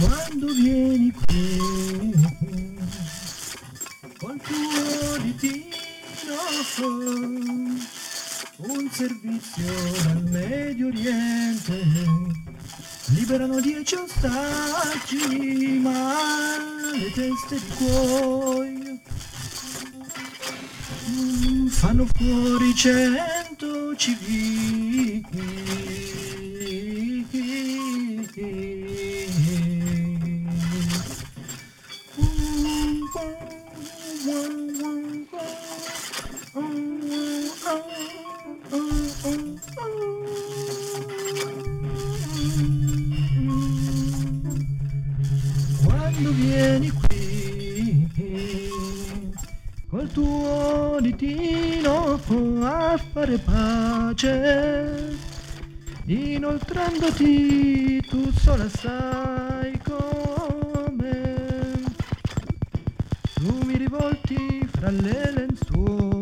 Quando vieni qui col tuo ditino un servizio dal Medio Oriente liberano dieci ostaggi ma le teste di cuoio fanno fuori cento civili. Quando vieni qui col tuo ditino a fare pace, inoltrandoti tu sola sai come. Tu mi rivolti fra le lenzuola